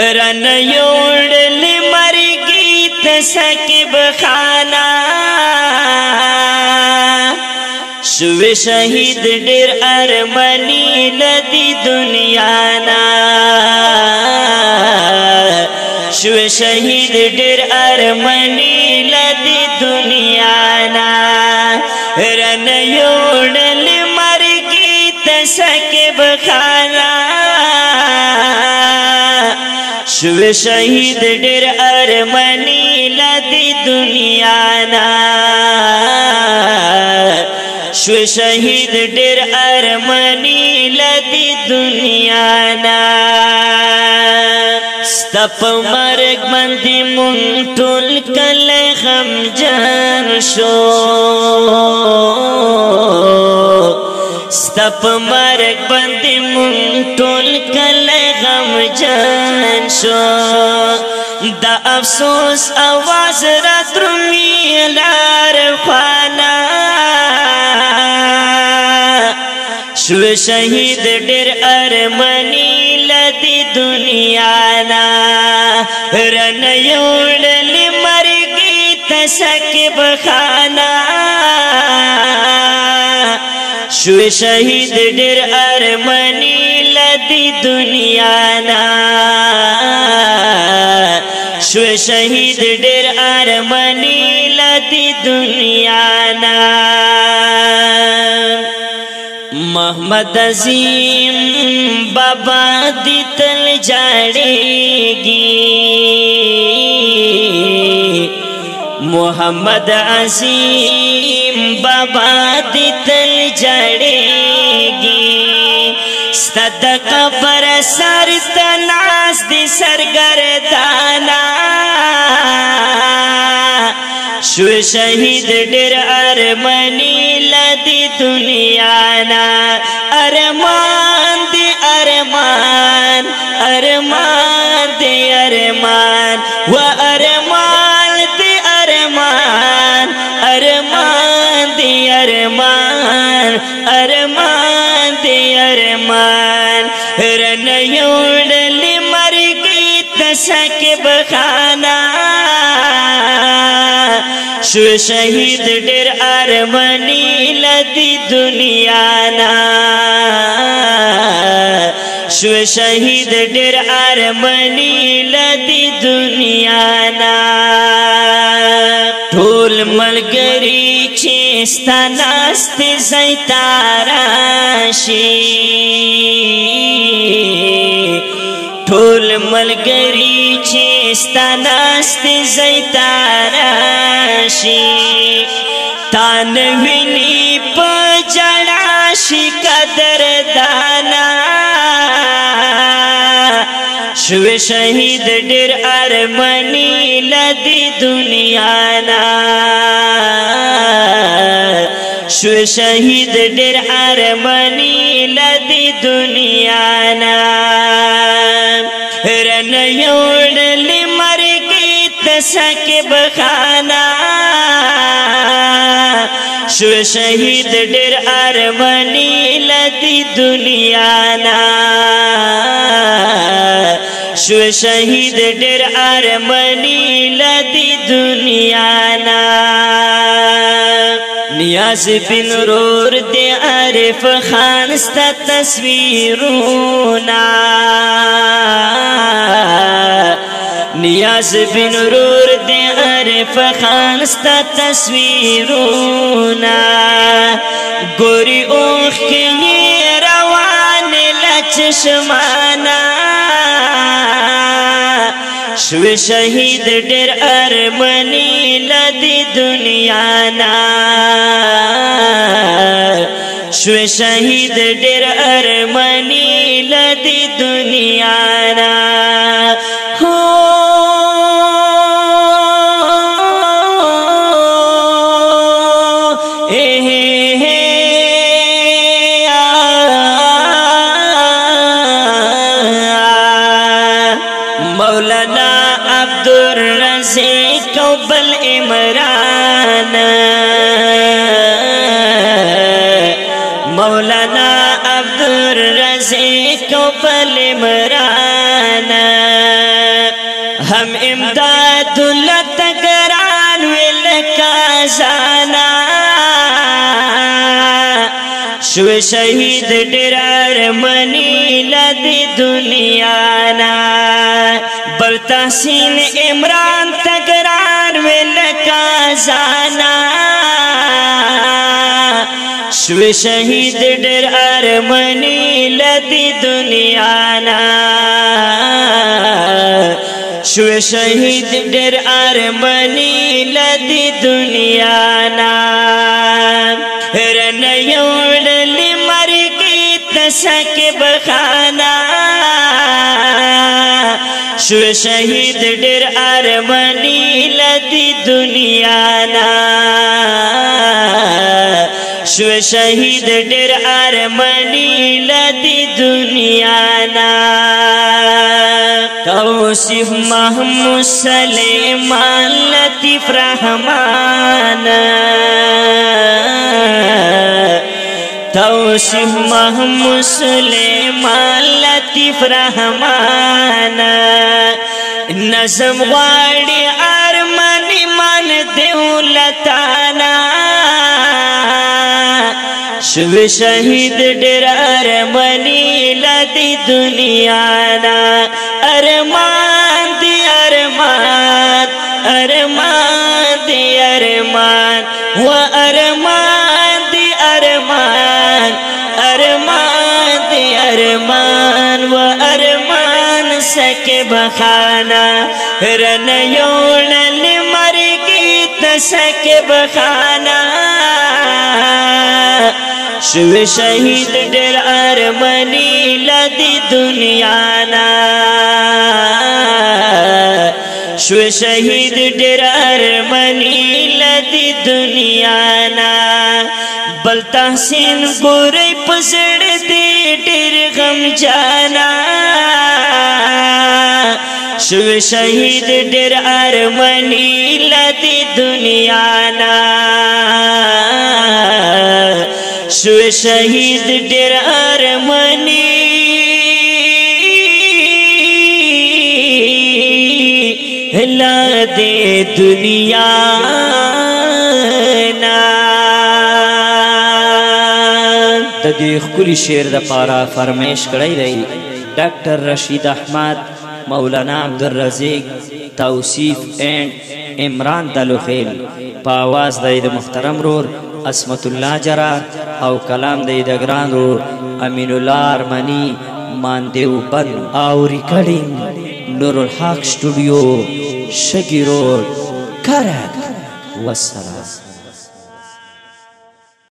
رن یوڑل مرگی تسکب خانا شو شہید ډیر ارمانی لدی دنیا نا شو شہید ډیر ارمانی لدی شو شهید ډېر ارمنی لدی دنیا نا شو شهید ډېر ارمنی لدی دنیا نا ستپ مرګ باندې مون ټول کله غم جان شو ستپ مرګ باندې مون ټول کله غم جان شو د افسوس आवाज را درمی لار خوانا شو شهید ډېر ارمنی لدی دنیا نا رن یوړل مرګ تسکب خانا শুয়ে শহীদ ডের আর মনি লতি দুনিয়া না শুয়ে শহীদ ডের আর মনি লতি দুনিয়া না মোহাম্মদ আজিম বাবা দিতল জাড়েগি মোহাম্মদ আজিম বাবা দিতল जड़ेगी सद पर सर तनास दी सरगरदाना शु शहीद डिर मनी लदी दुनिया ना अरमान दे अरमान अरमान दे अरमान व अरमान दे अरमान अरमान दे अरमान ارمان دی ارمان رن یو ډلې مرګي تسکه بخانا شو شهید ډېر ارمنی لدی دنیا نا شو شهید ډېر ارمنی لدی دنیا نا इस्ता नास्ते जई ताराशी ढोल मलगरी छे इस्ता नास्ते जई ताराशी तान विन प शहीद देर अरमनी लदी दुनियाना شو شهید ډېر ارمنی لدی دنیا نا رن یو ډلې مرګي تسکب خانا شو شهید ډېر ارمنی لدی دنیا نا شو شهید ډېر ارمنی لدی دنیا نا غیاس بن رور دی عارف خان ستا تصویرونا نیاز بن رور دی عارف خان ستا تصویرونا ګوري اوخ کې روان لچشمانا श्वे शहीद डेर अरमणी लदि दुनिया श्वे शहीद डेर अरमणी लदि दुनिया پل مرانا ہم امداد دل تک ران و لکا شہید ڈرار منی لد دنیا نا بل تحسین عمران تگران ولکا زانا شو شہید ڈر آرمنی لدی دنیا نا شو شہید ڈر آرمنی لدی دنیا نا رن مرکی تشک بخانا شو شہید ڈر آرمنی لدی دنیا نا شو شهید ډېر ارمنی لدی دنیا نا توصیف محمد سلیمان لطیف رحمان توصیف محمد سلیمان لطیف رحمان نظم غواړي شو شہید ڈر ارمنی لدی دنیا نا ارمان دی ارمان ارمان دی ارمان و ارمان دی دی ارمان ارمان ارمان و ارمان سکے بخانا رن یون مر گیت شک بخانہ شو شهید ډېر ارمنی لدی دنیا نا شو شهید ډېر ارمنی لدی دنیا نا بل تحسین ګورې پزړ دې ډېر غم جانا شو شهید ډېر ارمنی لدی دنیا نا شو شهید ډیر ارمنی هلا دې دنیا نا د دې خولي شعر د پاره فرمایش کړی دی ډاکټر رشید احمد مولانا عبدالرزیق توصیف اینڈ عمران دلوخیل په आवाज د محترم رور اسمت الله جرار او کلام د ایدګران رو امین الله ارمنی مان دیو بن او ریکارډینګ نور الحق سټوډیو شګیرو کارک والسلام